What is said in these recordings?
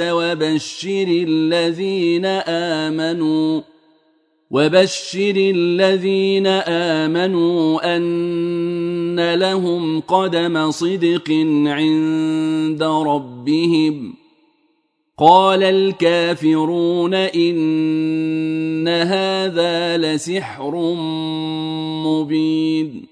وبشر الذين آمنوا وبشر الذين آمنوا أن لهم قدم صدق عند ربهم. قال الكافرون إن هذا لسحر مبين.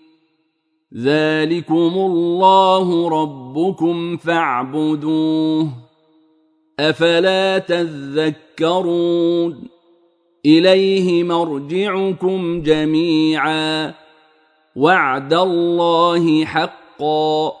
ذلكم الله ربكم فاعبدوه أفلا تذكرون إليه مرجعكم جميعا وعد الله حقا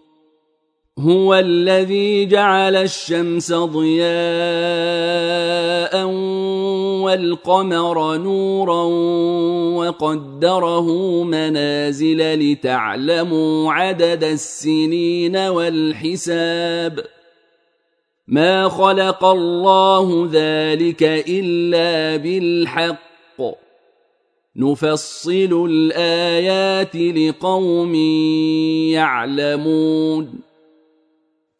هو الذي جعل الشمس ضياء والقمر نورا وقدره منازل لتعلموا عدد السنين والحساب. ما خلق الله ذلك إلا بالحق. نفصل الآيات لقوم يعلمون.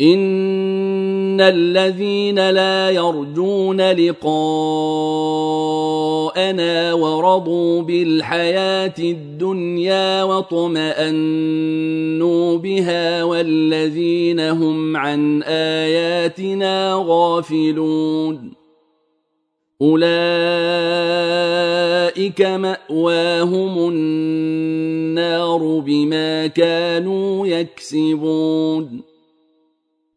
إن الذين لا يرجون لقاءنا ورضوا بالحياة الدنيا واطمأنوا بها والذين هم عن آياتنا غافلون أولئك مأواهم النار بما كانوا يكسبون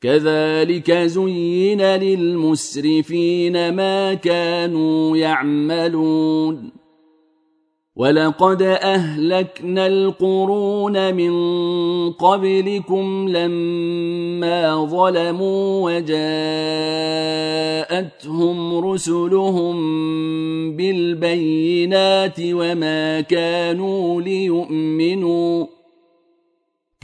كذلك زين للمسرفين ما كانوا يعملون. ولقد أهلكنا القرون من قبلكم لما ظلموا وجاءتهم رسلهم بالبينات وما كانوا ليؤمنوا.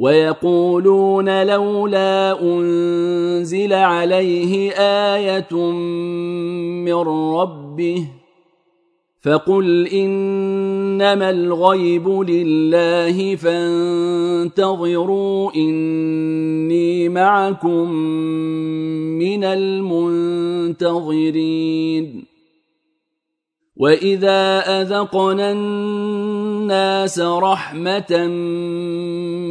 ويقولون لولا أنزل عليه آية من ربه فقل إنما الغيب لله فانتظروا إني معكم من المنتظرين. وإذا أذقنا الناس رحمة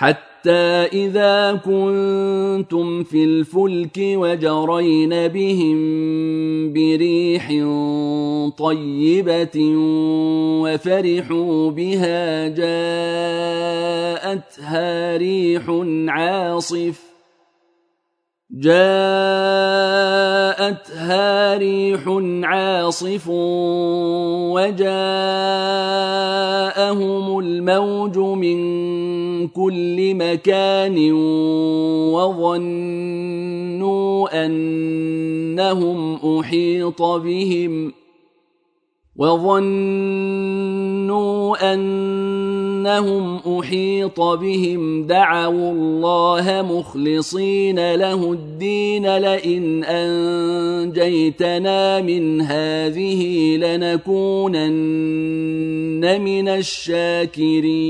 حتى إذا كنتم في الفلك وجرين بهم بريح طيبة وفرحوا بها جاءتها ريح عاصف جاءتها ريح عاصف وجاءهم الموج من كل مكان وظنوا أنهم أحيط بهم وظنوا أنهم أحيط بهم دعوا الله مخلصين له الدين لئن أنجيتنا من هذه لنكونن من الشاكرين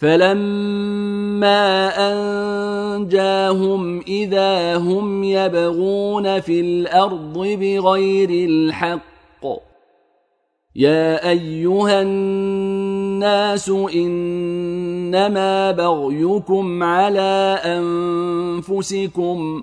فلما انجاهم اذا هم يبغون في الأرض بغير الحق يا ايها الناس انما بغيكم على انفسكم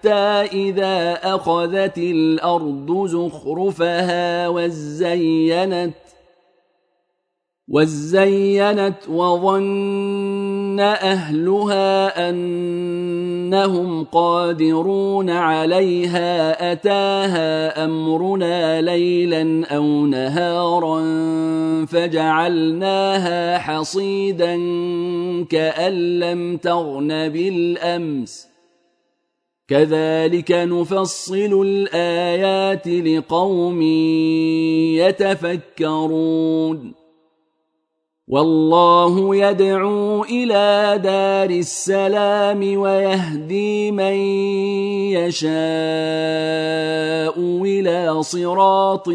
حتى إذا أخذت الأرض زخرفها وزينت وزينت وظن أهلها أنهم قادرون عليها أتاها أمرنا ليلا أو نهارا فجعلناها حصيدا كأن لم تغن بالأمس ۖ كذلك نفصل الآيات لقوم يتفكرون. والله يدعو إلى دار السلام ويهدي من يشاء إلى صراط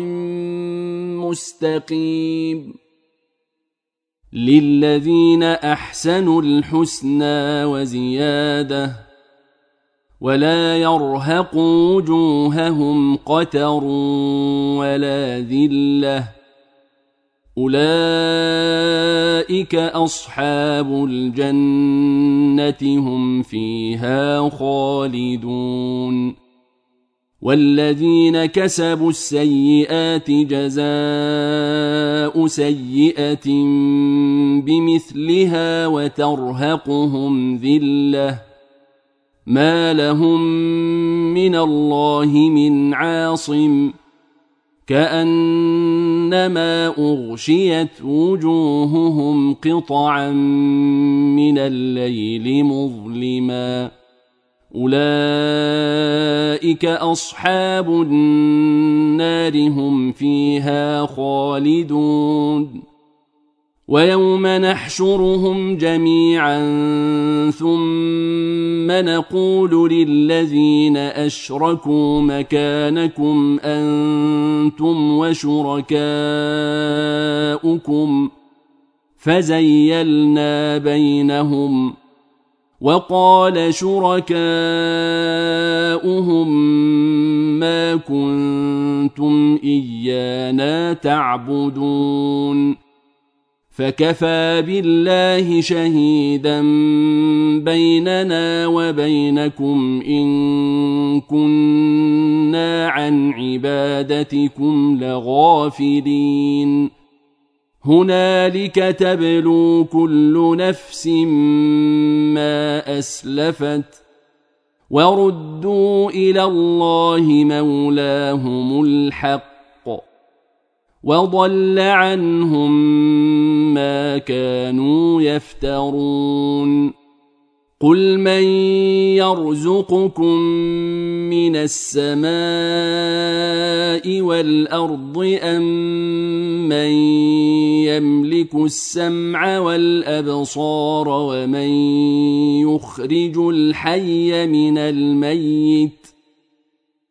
مستقيم. للذين أحسنوا الحسنى وزيادة ولا يرهق وجوههم قتر ولا ذلة. أولئك أصحاب الجنة هم فيها خالدون. والذين كسبوا السيئات جزاء سيئة بمثلها وترهقهم ذلة. ما لهم من الله من عاصم كانما اغشيت وجوههم قطعا من الليل مظلما اولئك اصحاب النار هم فيها خالدون ويوم نحشرهم جميعا ثم نقول للذين أشركوا مكانكم أنتم وشركاؤكم فزيلنا بينهم وقال شركاؤهم ما كنتم إيانا تعبدون فكفى بالله شهيدا بيننا وبينكم إن كنا عن عبادتكم لغافلين. هنالك تبلو كل نفس ما أسلفت وردوا إلى الله مولاهم الحق وضل عنهم ما كانوا يفترون. قل من يرزقكم من السماء والأرض أم من يملك السمع والأبصار ومن يخرج الحي من الميت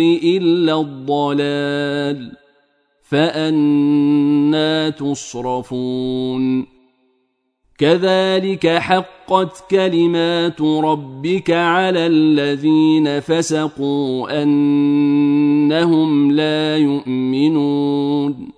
إلا الضلال فأنا تصرفون. كذلك حقت كلمات ربك على الذين فسقوا أنهم لا يؤمنون.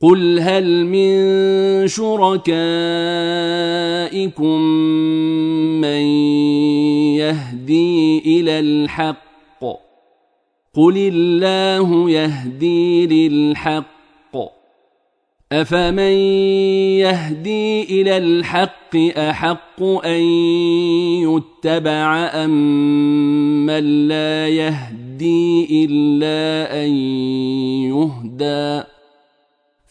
قل هل من شركائكم من يهدي إلى الحق؟ قل الله يهدي للحق. افمن يهدي إلى الحق احق ان يتبع ام من لا يهدي الا ان يهدى؟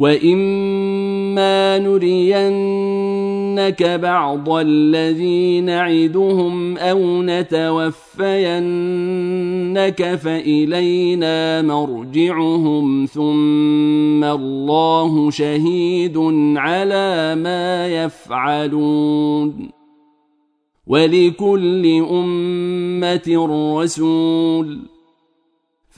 واما نرينك بعض الذي نعدهم أو نتوفينك فالينا مرجعهم ثم الله شهيد على ما يفعلون ولكل أمة رسول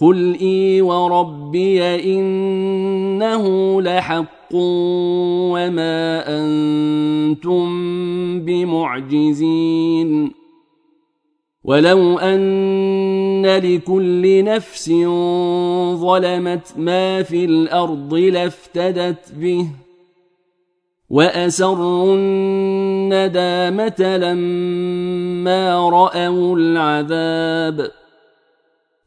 قل اي وربي انه لحق وما أنتم بمعجزين ولو ان لكل نفس ظلمت ما في الأرض لافتدت به واسروا الندامه لما راوا العذاب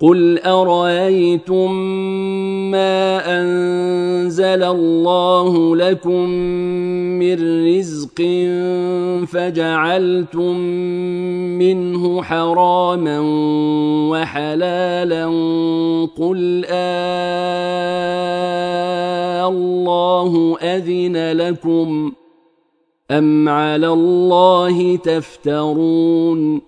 قل ارايتم ما انزل الله لكم من رزق فجعلتم منه حراما وحلالا قل آه الله اذن لكم ام على الله تفترون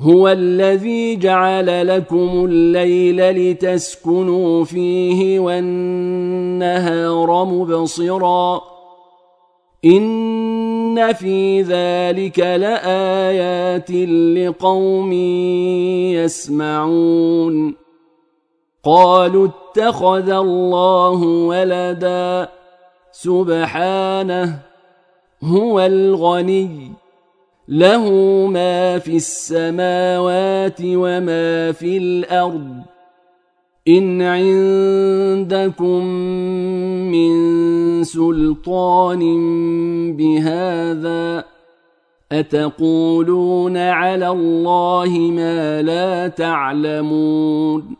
هو الذي جعل لكم الليل لتسكنوا فيه والنهار مبصرا. إن في ذلك لآيات لقوم يسمعون. قالوا اتخذ الله ولدا. سبحانه هو الغني. له ما في السماوات وما في الأرض. إن عندكم من سلطان بهذا أتقولون على الله ما لا تعلمون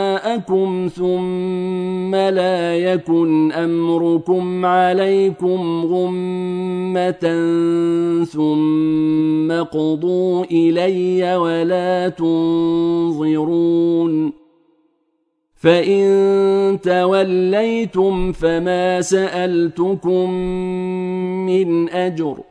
ثم لا يكن أمركم عليكم غمة ثم قضوا إلي ولا تنظرون فإن توليتم فما سألتكم من أجر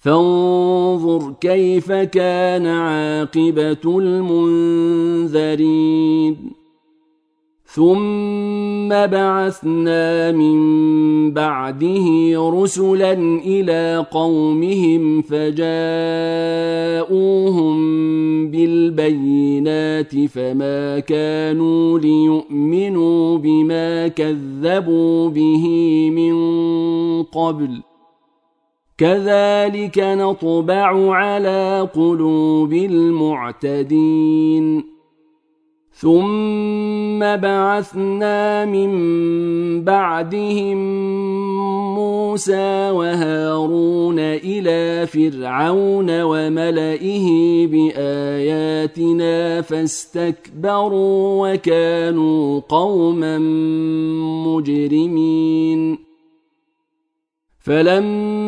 فانظر كيف كان عاقبة المنذرين. ثم بعثنا من بعده رسلا إلى قومهم فجاءوهم بالبينات فما كانوا ليؤمنوا بما كذبوا به من قبل. كذلك نطبع على قلوب المعتدين. ثم بعثنا من بعدهم موسى وهارون إلى فرعون وملئه بآياتنا فاستكبروا وكانوا قوما مجرمين. فلما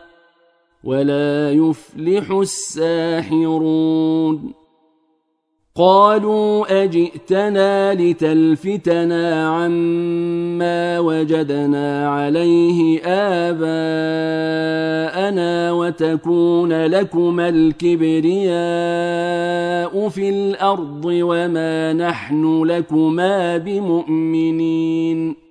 ولا يفلح الساحرون. قالوا أجئتنا لتلفتنا عما وجدنا عليه آباءنا وتكون لكما الكبرياء في الأرض وما نحن لكما بمؤمنين.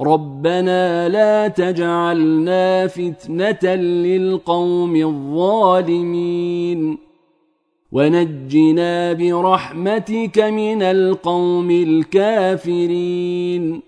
ربنا لا تجعلنا فتنة للقوم الظالمين. ونجنا برحمتك من القوم الكافرين.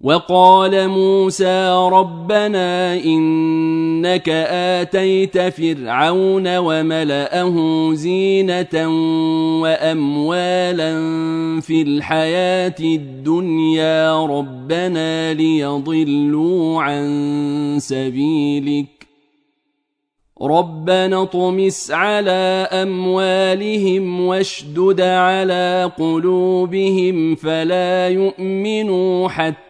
وقال موسى ربنا إنك آتيت فرعون وملأه زينة وأموالا في الحياة الدنيا ربنا ليضلوا عن سبيلك. ربنا اطمس على أموالهم واشدد على قلوبهم فلا يؤمنوا حتى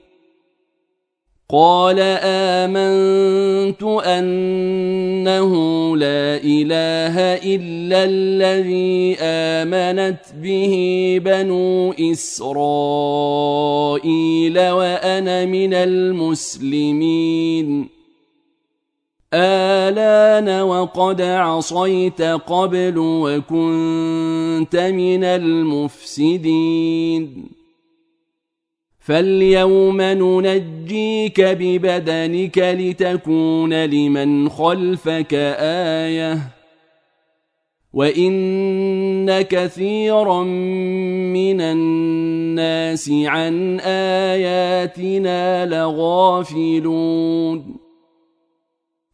قال آمنت أنه لا إله إلا الذي آمنت به بنو إسرائيل وأنا من المسلمين آلان وقد عصيت قبل وكنت من المفسدين فاليوم ننجيك ببدنك لتكون لمن خلفك آية وإن كثيرا من الناس عن آياتنا لغافلون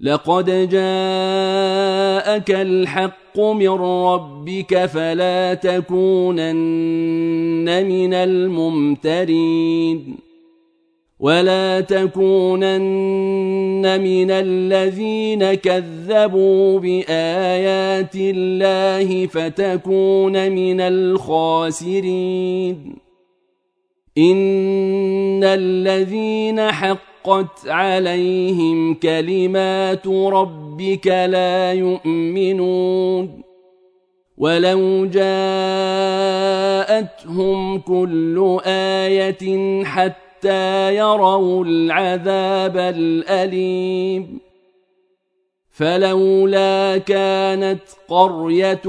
لقد جاءك الحق من ربك فلا تكونن من الممترين ولا تكونن من الذين كذبوا بآيات الله فتكون من الخاسرين إن الذين حق حقت عليهم كلمات ربك لا يؤمنون. ولو جاءتهم كل آية حتى يروا العذاب الأليم. فلولا كانت قرية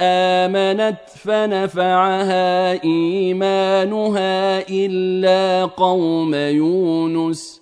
آمنت فنفعها إيمانها إلا قوم يونس.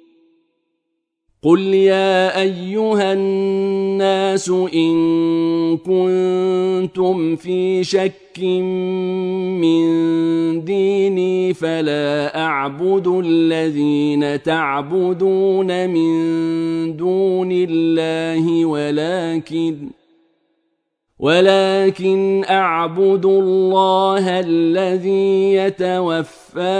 قل يا ايها الناس ان كنتم في شك من ديني فلا اعبد الذين تعبدون من دون الله ولكن ولكن اعبد الله الذي يتوفاكم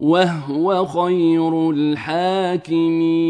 وهو خير الحاكمين